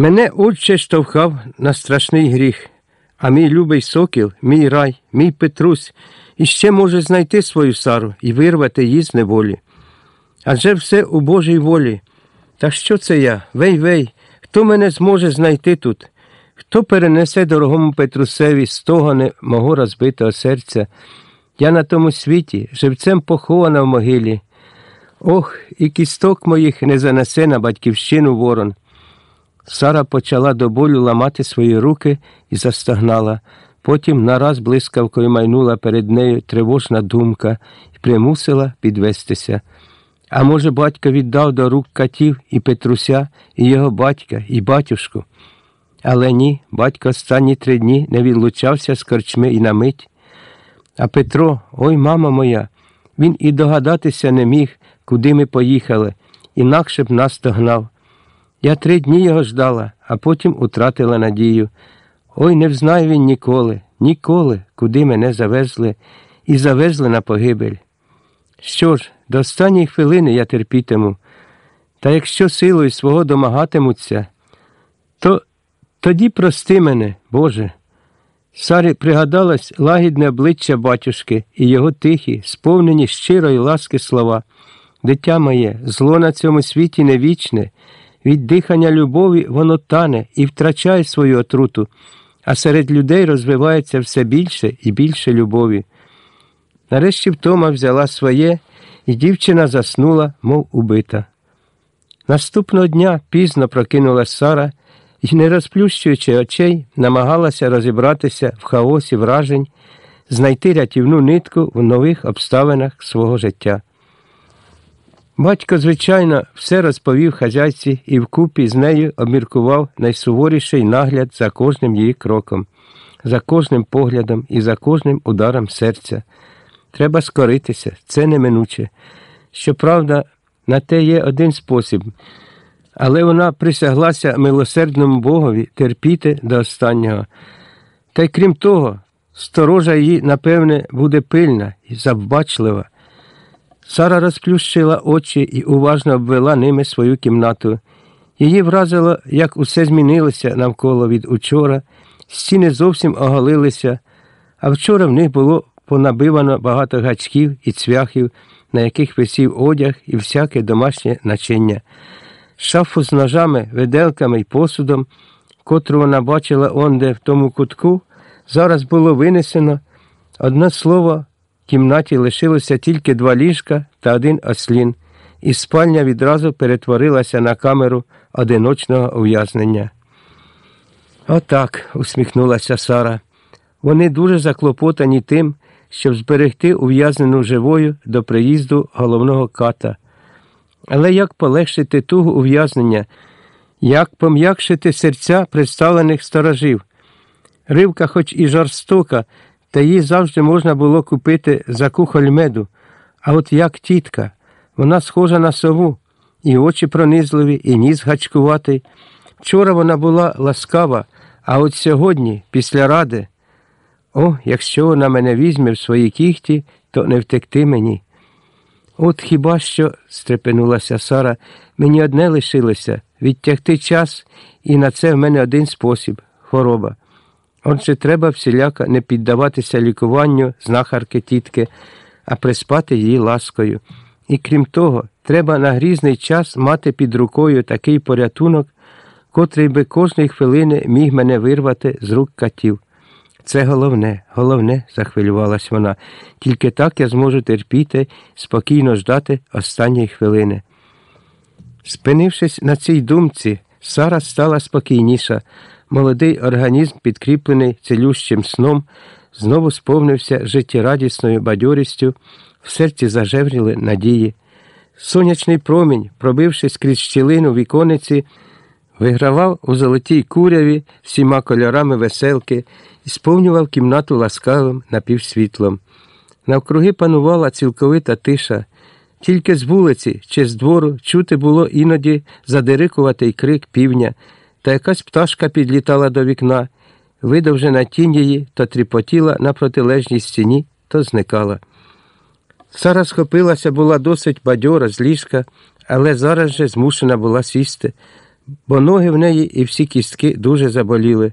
Мене отче штовхав на страшний гріх, а мій любий сокіл, мій рай, мій Петрусь, іще може знайти свою сару і вирвати її з неволі. Адже все у Божій волі. Та що це я? Вей вей, хто мене зможе знайти тут? Хто перенесе дорогому Петрусеві стогони мого розбитого серця? Я на тому світі живцем похована в могилі. Ох, і кісток моїх не занесе на батьківщину ворон. Сара почала до болю ламати свої руки і застагнала. Потім нараз блискавкою майнула перед нею тривожна думка і примусила підвестися. А може, батько віддав до рук катів і Петруся, і його батька, і батюшку. Але ні, батько останні три дні не відлучався з корчми і на мить. А Петро, ой, мама моя, він і догадатися не міг, куди ми поїхали, інакше б нас догнав. Я три дні його ждала, а потім утратила надію. Ой, не взнає він ніколи, ніколи, куди мене завезли, і завезли на погибель. Що ж, до останньої хвилини я терпітиму, та якщо силою свого домагатимуться, то тоді прости мене, Боже. Сарі пригадалось лагідне обличчя батюшки і його тихі, сповнені щирої ласки слова. Дитя моє, зло на цьому світі не вічне, від дихання любові воно тане і втрачає свою отруту, а серед людей розвивається все більше і більше любові. Нарешті втома взяла своє, і дівчина заснула, мов убита. Наступного дня пізно прокинулась Сара і, не розплющуючи очей, намагалася розібратися в хаосі вражень, знайти рятівну нитку в нових обставинах свого життя. Батько, звичайно, все розповів хазяйці і вкупі з нею обміркував найсуворіший нагляд за кожним її кроком, за кожним поглядом і за кожним ударом серця. Треба скоритися, це неминуче. Щоправда, на те є один спосіб, але вона присяглася милосердному Богові терпіти до останнього. Та й крім того, сторожа її, напевне, буде пильна і завбачлива. Сара розплющила очі і уважно обвела ними свою кімнату. Її вразило, як усе змінилося навколо від учора, стіни зовсім оголилися, а вчора в них було понабивано багато гачків і цвяхів, на яких висів одяг і всяке домашнє начиння. Шафу з ножами, виделками і посудом, котру вона бачила онде в тому кутку, зараз було винесено. Одне слово, кімнаті лишилося тільки два ліжка та один ослін, і спальня відразу перетворилася на камеру одиночного ув'язнення. Отак, усміхнулася Сара. Вони дуже заклопотані тим, щоб зберегти ув'язнену живою до приїзду головного ката. Але як полегшити тугу ув'язнення, як пом'якшити серця представлених сторожів? Ривка, хоч і жорстока, та її завжди можна було купити за кухоль меду. А от як тітка, вона схожа на сову, і очі пронизливі, і ніс гачкуватий. Вчора вона була ласкава, а от сьогодні, після ради, о, якщо вона мене візьме в свої кіхті, то не втекти мені. От хіба що, стрепенулася Сара, мені одне лишилося відтягти час, і на це в мене один спосіб хвороба. Отже, треба всіляко не піддаватися лікуванню знахарки тітки, а приспати її ласкою. І крім того, треба на грізний час мати під рукою такий порятунок, котрий би кожної хвилини міг мене вирвати з рук катів. Це головне, головне, захвилювалась вона. Тільки так я зможу терпіти, спокійно ждати останньої хвилини. Спинившись на цій думці, Сара стала спокійніша. Молодий організм, підкріплений цілющим сном, знову сповнився життєрадісною бадьорістю, в серці зажевріли надії. Сонячний промінь, пробившись крізь щілину вікониці, вигравав у золотій куряві всіма кольорами веселки і сповнював кімнату ласкавим напівсвітлом. Навкруги панувала цілковита тиша. Тільки з вулиці чи з двору чути було іноді задирикуватий крик півня, та якась пташка підлітала до вікна, видовжена тінь її то тріпотіла на протилежній стіні, то зникала. Сара схопилася була досить бадьора з ліжка, але зараз же змушена була сісти бо ноги в неї і всі кістки дуже заболіли.